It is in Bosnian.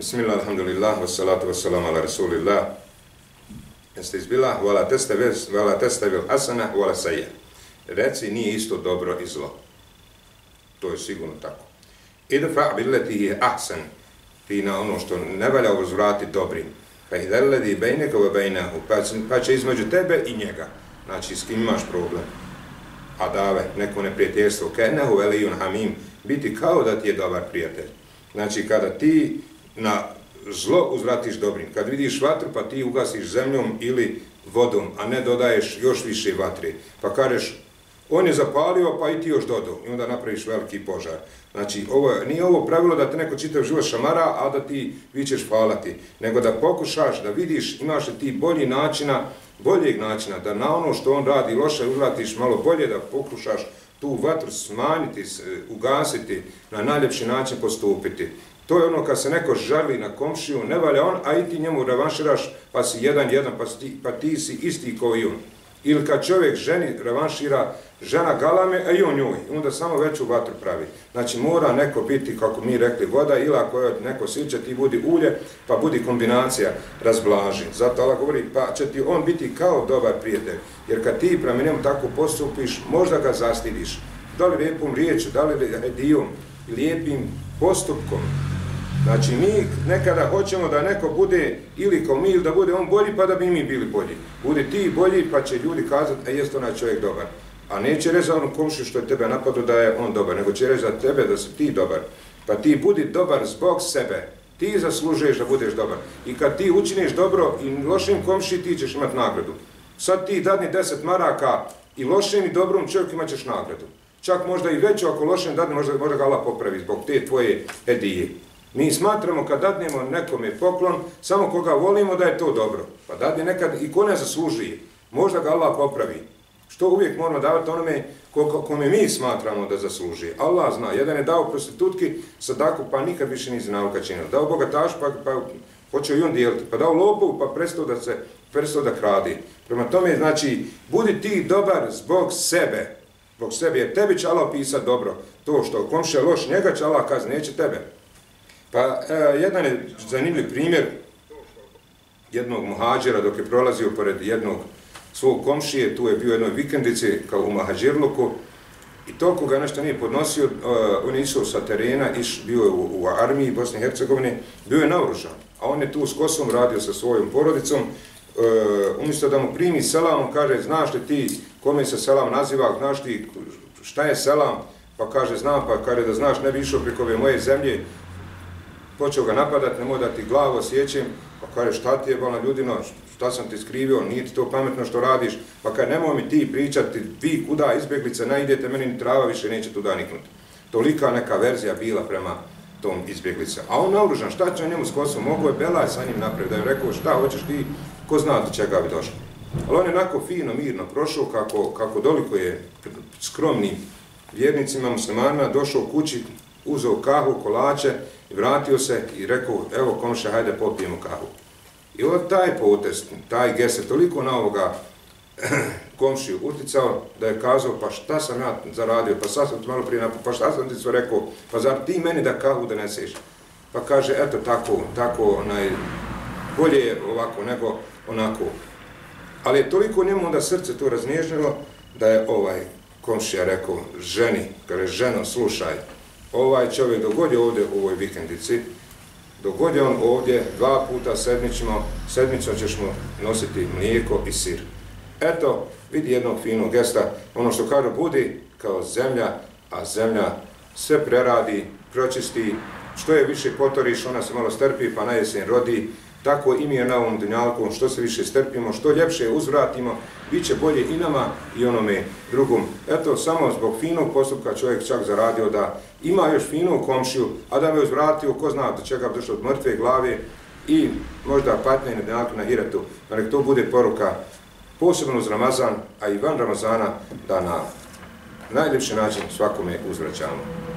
Bismillah, alhamdulillah, wassalatu wassalamu ala rasulillah. Jeste izbila, vala teste vez, vala teste vil hasana, vala saja. Reci, nije isto dobro i zlo. To je sigurno tako. Idfa billeti je ahsan, ti na ono što ne valja uzvrati dobrim. Pa i deledi bejneka u bejnahu, pa, pa će između tebe i njega. Znači, s kim imaš problem? A dave, neko neprijateljstvo, kenehu velijun hamim, biti kao da ti je dobar prijatelj. Znači, kada ti na zlo uzvratiš dobrim. Kad vidiš vatru, pa ti ugasiš zemljom ili vodom, a ne dodaješ još više vatre. Pa kažeš, on je zapalio, pa i ti još dodao. I onda napraviš veliki požar. Znači, ovo, nije ovo pravilo da te neko čitav život šamara, a da ti vi ćeš falati. Nego da pokušaš, da vidiš, imaš li ti bolji načina, boljeg načina, da na ono što on radi loše uzvratiš malo bolje, da pokušaš tu vatru smanjiti, ugasiti, na najljepši način postupiti. To je ono kad se neko žali na komšiju, ne valja on, a i ti njemu revanširaš, pa si jedan, jedan, pa, ti, pa ti si isti kao i on. Ili kad čovjek ženi revanšira, žena galame, a i on njoj, onda samo veću vatru pravi. Znači mora neko biti, kako mi rekli, voda, ili ako je neko silče, ti budi ulje, pa budi kombinacija, razblaži. Zato Allah govori, pa će ti on biti kao dobar prijatelj. Jer kad ti prema njemu tako postupiš, možda ga zastidiš. Da li lijepom riječu, da li hedijom, lijepim postupkom, Znači, mi nekada hoćemo da neko bude ili kao mi, ili da bude on bolji, pa da bi mi bili bolji. Bude ti bolji, pa će ljudi kazati, e, a jeste onaj čovjek dobar. A neće reći za onom komšu što je tebe napadu da je on dobar, nego će reći za tebe da si ti dobar. Pa ti budi dobar zbog sebe. Ti zaslužuješ da budeš dobar. I kad ti učiniš dobro i lošim komši, ti ćeš imati nagradu. Sad ti dadni deset maraka i lošim i dobrom čovjeku imat ćeš nagradu. Čak možda i veću ako lošim dadni, možda, možda ga Allah popravi zbog te tvoje hedije. Mi smatramo kad dadnemo nekome poklon, samo koga volimo da je to dobro. Pa dadne nekad i ko ne zasluži, možda ga Allah popravi. Što uvijek moramo davati onome kome mi smatramo da zasluži. Allah zna, jedan je dao prostitutki sadaku, pa nikad više nije znao kad činio. Dao bogataš, pa, pa hoće i on dijeliti. Pa dao lopovu, pa prestao da se prestao da kradi. Prema tome, znači, budi ti dobar zbog sebe. Zbog sebe, jer tebi će Allah pisati dobro. To što komše loš, njega će Allah kazni, neće tebe. Pa e, jedan je zanimljiv primjer jednog muhađera dok je prolazio pored jednog svog komšije, tu je bio jednoj vikendici kao u muhađirluku i toliko ga nešto nije podnosio, e, on je išao sa terena, iš, bio je u, u armiji Bosne i Hercegovine, bio je naoružan, a on je tu s kosom radio sa svojom porodicom, e, umjesto da mu primi selam, on kaže, znaš li ti kome se selam naziva, znaš ti šta je selam, pa kaže, znam, pa kaže da znaš, ne bi išao preko ove moje zemlje, počeo ga napadat, nemoj da ti glavu osjećam, pa kaže šta ti je bolna ljudino, šta sam ti skrivio, nije ti to pametno što radiš, pa kaže nemoj mi ti pričati, vi kuda izbjeglice najdete, meni ni trava više neće tu niknuti. Tolika neka verzija bila prema tom izbjeglice. A on naoružan, šta će njemu s kosom, mogo je Belaj sa njim napraviti, da je rekao šta hoćeš ti, ko zna do čega bi došlo. Ali on je onako fino, mirno prošao, kako, kako doliko je skromnim vjernicima, muslimanima, došao kući, uzeo kahu, kolače i vratio se i rekao, evo komša, hajde popijemo kahu. I od taj potest, taj gest toliko na ovoga komšiju uticao da je kazao, pa šta sam ja zaradio, pa sad sam ti malo prije napao, pa šta sam ti sve rekao, pa zar ti meni da kahu doneseš? Pa kaže, eto tako, tako, onaj, bolje je ovako nego onako. Ali je toliko njemu onda srce to raznježnilo da je ovaj komšija rekao, ženi, kaže, ženo, slušaj, ovaj čovjek dogod ovdje u ovoj vikendici, dogod on ovdje dva puta sedmično, sedmično ćeš mu nositi mlijeko i sir. Eto, vidi jednog finog gesta, ono što kaže, budi kao zemlja, a zemlja sve preradi, pročisti, što je više potoriš, ona se malo strpi, pa na jesen rodi, tako i mi je na ovom dunjalku, što se više strpimo, što ljepše uzvratimo, bit će bolje i nama i onome drugom. Eto, samo zbog finog postupka čovjek čak zaradio da ima još finu komšiju, a da me uzvratio, ko zna do čega bi došlo od mrtve glave i možda patne na dunjalku na hiretu, da nek to bude poruka posebno uz Ramazan, a i van Ramazana, da na najljepši način svakome uzvraćamo.